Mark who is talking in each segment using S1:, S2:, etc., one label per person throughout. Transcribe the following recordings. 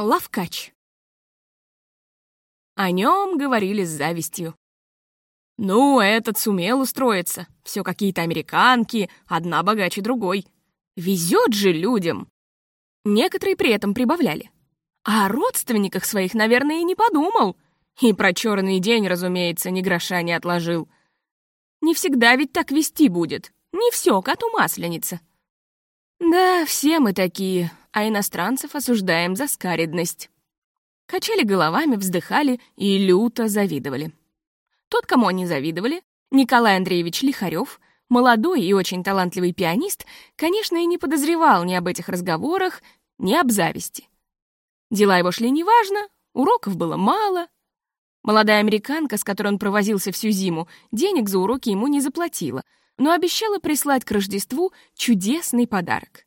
S1: Лавкач. О нем говорили с завистью. Ну, этот сумел устроиться. Все какие-то американки, одна богаче другой. Везет же людям. Некоторые при этом прибавляли. А о родственниках своих, наверное, и не подумал. И про черный день, разумеется, ни гроша не отложил. Не всегда ведь так вести будет. Не все коту масленица. Да, все мы такие, а иностранцев осуждаем за скаридность. Качали головами, вздыхали и люто завидовали. Тот, кому они завидовали, Николай Андреевич Лихарев, молодой и очень талантливый пианист, конечно, и не подозревал ни об этих разговорах, ни об зависти. Дела его шли неважно, уроков было мало. Молодая американка, с которой он провозился всю зиму, денег за уроки ему не заплатила, но обещала прислать к Рождеству чудесный подарок.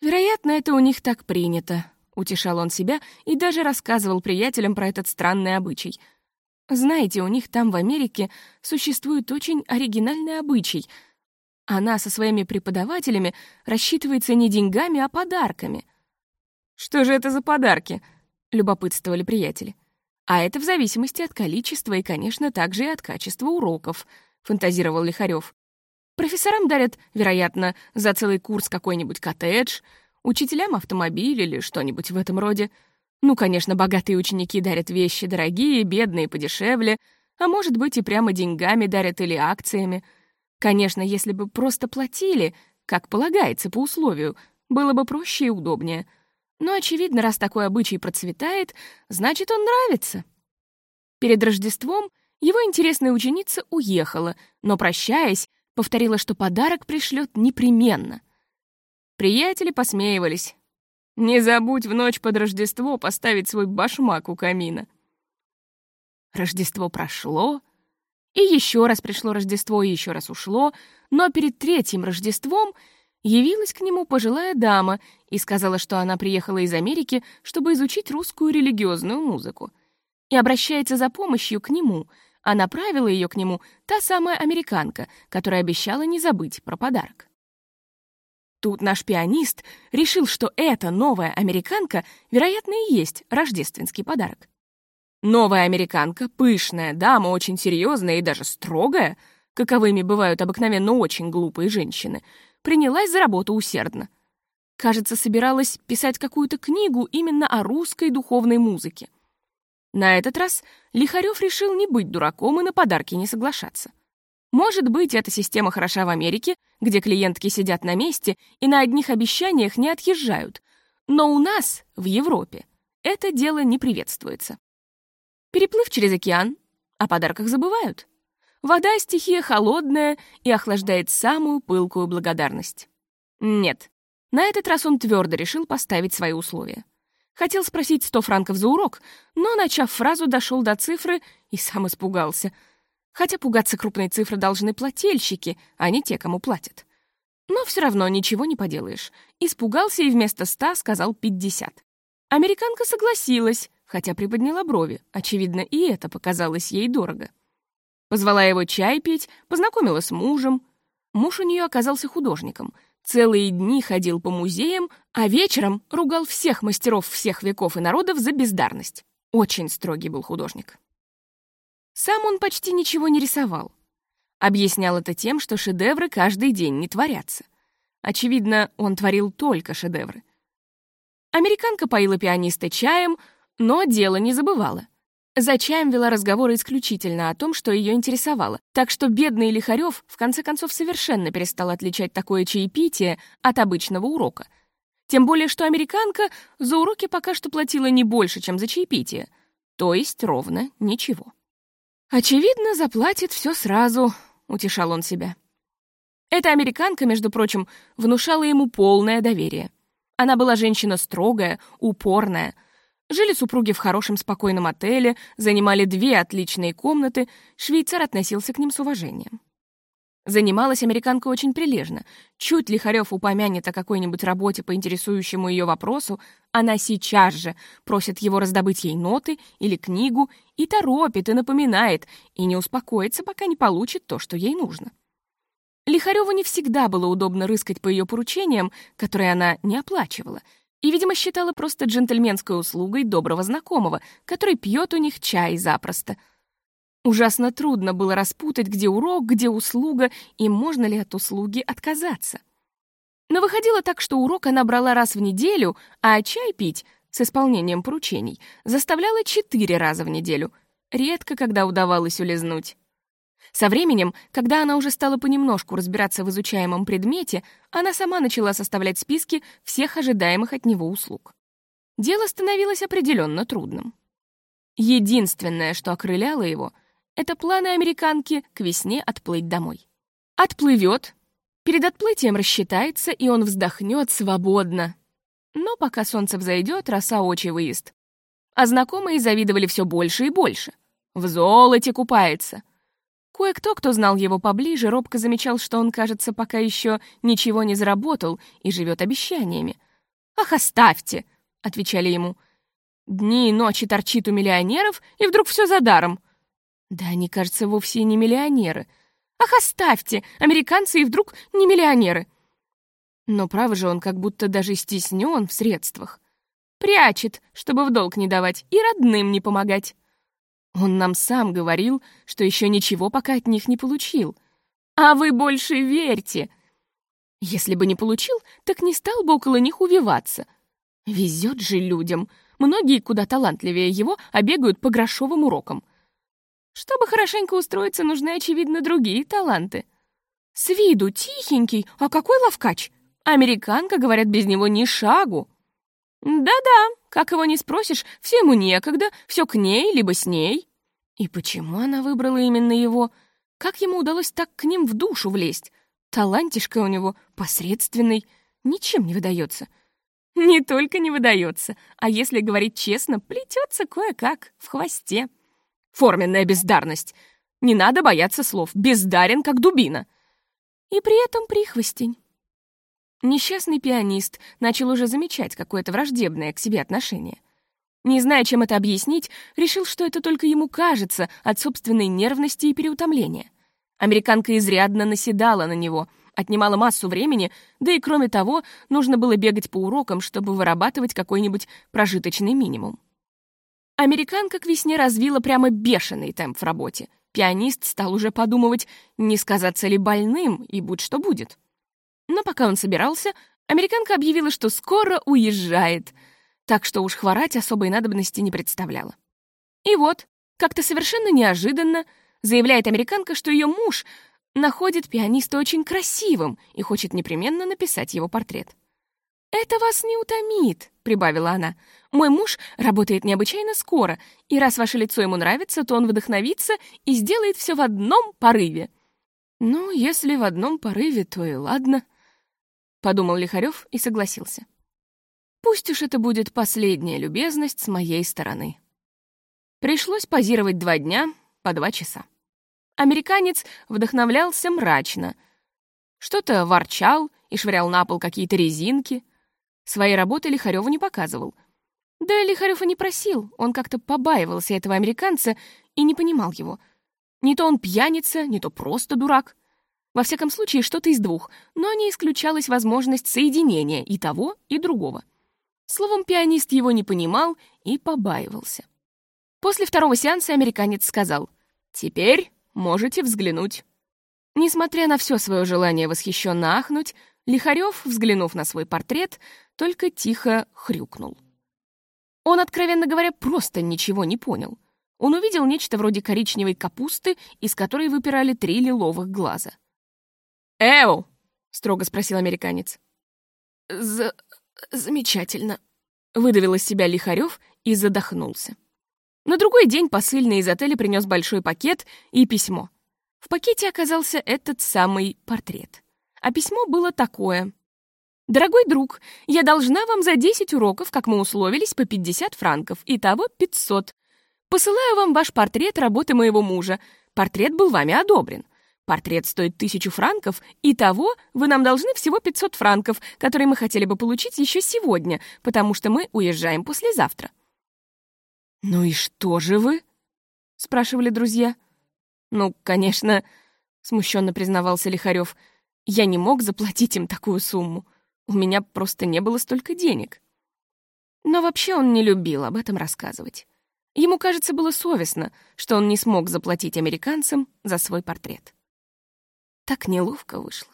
S1: «Вероятно, это у них так принято», — утешал он себя и даже рассказывал приятелям про этот странный обычай. «Знаете, у них там, в Америке, существует очень оригинальный обычай. Она со своими преподавателями рассчитывается не деньгами, а подарками». «Что же это за подарки?» — любопытствовали приятели. «А это в зависимости от количества и, конечно, также и от качества уроков», — фантазировал Лихарев. Профессорам дарят, вероятно, за целый курс какой-нибудь коттедж, учителям автомобиль или что-нибудь в этом роде. Ну, конечно, богатые ученики дарят вещи дорогие, бедные подешевле, а может быть и прямо деньгами дарят или акциями. Конечно, если бы просто платили, как полагается по условию, было бы проще и удобнее. Но, очевидно, раз такой обычай процветает, значит, он нравится. Перед Рождеством его интересная ученица уехала, но, прощаясь, повторила, что подарок пришлет непременно. Приятели посмеивались. «Не забудь в ночь под Рождество поставить свой башмак у камина». Рождество прошло, и еще раз пришло Рождество, и еще раз ушло, но перед третьим Рождеством явилась к нему пожилая дама и сказала, что она приехала из Америки, чтобы изучить русскую религиозную музыку, и обращается за помощью к нему — а направила ее к нему та самая американка, которая обещала не забыть про подарок. Тут наш пианист решил, что эта новая американка, вероятно, и есть рождественский подарок. Новая американка, пышная дама, очень серьезная и даже строгая, каковыми бывают обыкновенно очень глупые женщины, принялась за работу усердно. Кажется, собиралась писать какую-то книгу именно о русской духовной музыке. На этот раз Лихарев решил не быть дураком и на подарки не соглашаться. Может быть, эта система хороша в Америке, где клиентки сидят на месте и на одних обещаниях не отъезжают, но у нас, в Европе, это дело не приветствуется. Переплыв через океан, о подарках забывают. Вода — стихия холодная и охлаждает самую пылкую благодарность. Нет, на этот раз он твердо решил поставить свои условия — Хотел спросить сто франков за урок, но, начав фразу, дошел до цифры и сам испугался. Хотя пугаться крупной цифры должны плательщики, а не те, кому платят. Но все равно ничего не поделаешь. Испугался и вместо ста сказал пятьдесят. Американка согласилась, хотя приподняла брови. Очевидно, и это показалось ей дорого. Позвала его чай пить, познакомила с мужем. Муж у нее оказался художником — Целые дни ходил по музеям, а вечером ругал всех мастеров всех веков и народов за бездарность. Очень строгий был художник. Сам он почти ничего не рисовал. Объяснял это тем, что шедевры каждый день не творятся. Очевидно, он творил только шедевры. Американка поила пианиста чаем, но дело не забывала. За чаем вела разговоры исключительно о том, что ее интересовало, так что бедный Лихарев в конце концов совершенно перестал отличать такое чаепитие от обычного урока. Тем более, что американка за уроки пока что платила не больше, чем за чаепитие, то есть ровно ничего. «Очевидно, заплатит все сразу», — утешал он себя. Эта американка, между прочим, внушала ему полное доверие. Она была женщина строгая, упорная — Жили супруги в хорошем спокойном отеле, занимали две отличные комнаты, швейцар относился к ним с уважением. Занималась американка очень прилежно. Чуть Лихарев упомянет о какой-нибудь работе по интересующему ее вопросу, она сейчас же просит его раздобыть ей ноты или книгу и торопит, и напоминает, и не успокоится, пока не получит то, что ей нужно. Лихареву не всегда было удобно рыскать по ее поручениям, которые она не оплачивала — и, видимо, считала просто джентльменской услугой доброго знакомого, который пьет у них чай запросто. Ужасно трудно было распутать, где урок, где услуга, и можно ли от услуги отказаться. Но выходило так, что урок она брала раз в неделю, а чай пить с исполнением поручений заставляла четыре раза в неделю. Редко, когда удавалось улизнуть. Со временем, когда она уже стала понемножку разбираться в изучаемом предмете, она сама начала составлять списки всех ожидаемых от него услуг. Дело становилось определенно трудным. Единственное, что окрыляло его, это планы американки к весне отплыть домой. Отплывет, перед отплытием рассчитается, и он вздохнет свободно. Но пока солнце взойдет, роса очи выезд. А знакомые завидовали все больше и больше. В золоте купается — Кое-кто, кто знал его поближе, робко замечал, что он, кажется, пока еще ничего не заработал и живет обещаниями. «Ах, оставьте!» — отвечали ему. «Дни и ночи торчит у миллионеров, и вдруг все за даром». Да они, кажется, вовсе не миллионеры. «Ах, оставьте! Американцы и вдруг не миллионеры!» Но, право же, он как будто даже стеснен в средствах. Прячет, чтобы в долг не давать и родным не помогать. Он нам сам говорил, что еще ничего пока от них не получил. А вы больше верьте. Если бы не получил, так не стал бы около них увиваться. Везет же людям. Многие куда талантливее его, а бегают по грошовым урокам. Чтобы хорошенько устроиться, нужны, очевидно, другие таланты. С виду тихенький, а какой ловкач. Американка, говорят, без него ни шагу. Да-да, как его не спросишь, все ему некогда, все к ней, либо с ней. И почему она выбрала именно его? Как ему удалось так к ним в душу влезть? Талантишка у него посредственный, ничем не выдается. Не только не выдается, а если говорить честно, плетется кое-как в хвосте. Форменная бездарность. Не надо бояться слов. Бездарен, как дубина. И при этом прихвостень. Несчастный пианист начал уже замечать какое-то враждебное к себе отношение. Не зная, чем это объяснить, решил, что это только ему кажется от собственной нервности и переутомления. Американка изрядно наседала на него, отнимала массу времени, да и кроме того, нужно было бегать по урокам, чтобы вырабатывать какой-нибудь прожиточный минимум. Американка к весне развила прямо бешеный темп в работе. Пианист стал уже подумывать, не сказаться ли больным, и будь что будет. Но пока он собирался, американка объявила, что скоро уезжает, так что уж хворать особой надобности не представляла. И вот, как-то совершенно неожиданно заявляет американка, что ее муж находит пианиста очень красивым и хочет непременно написать его портрет. «Это вас не утомит», — прибавила она. «Мой муж работает необычайно скоро, и раз ваше лицо ему нравится, то он вдохновится и сделает все в одном порыве». «Ну, если в одном порыве, то и ладно», подумал Лихарев и согласился. Пусть уж это будет последняя любезность с моей стороны. Пришлось позировать два дня по два часа. Американец вдохновлялся мрачно. Что-то ворчал и швырял на пол какие-то резинки. Своей работы Лихарёву не показывал. Да Лихарёв и не просил, он как-то побаивался этого американца и не понимал его. Не то он пьяница, не то просто дурак. Во всяком случае, что-то из двух, но не исключалась возможность соединения и того, и другого. Словом, пианист его не понимал и побаивался. После второго сеанса американец сказал «Теперь можете взглянуть». Несмотря на все свое желание восхищенно ахнуть, Лихарев, взглянув на свой портрет, только тихо хрюкнул. Он, откровенно говоря, просто ничего не понял. Он увидел нечто вроде коричневой капусты, из которой выпирали три лиловых глаза — «Эу!» — строго спросил американец. «За... замечательно», — выдавил из себя Лихарев и задохнулся. На другой день посыльный из отеля принес большой пакет и письмо. В пакете оказался этот самый портрет. А письмо было такое. «Дорогой друг, я должна вам за 10 уроков, как мы условились, по 50 франков, итого 500. Посылаю вам ваш портрет работы моего мужа. Портрет был вами одобрен. Портрет стоит тысячу франков, и того вы нам должны всего 500 франков, которые мы хотели бы получить еще сегодня, потому что мы уезжаем послезавтра». «Ну и что же вы?» — спрашивали друзья. «Ну, конечно», — смущенно признавался Лихарев, «я не мог заплатить им такую сумму. У меня просто не было столько денег». Но вообще он не любил об этом рассказывать. Ему, кажется, было совестно, что он не смог заплатить американцам за свой портрет. Так неловко вышло.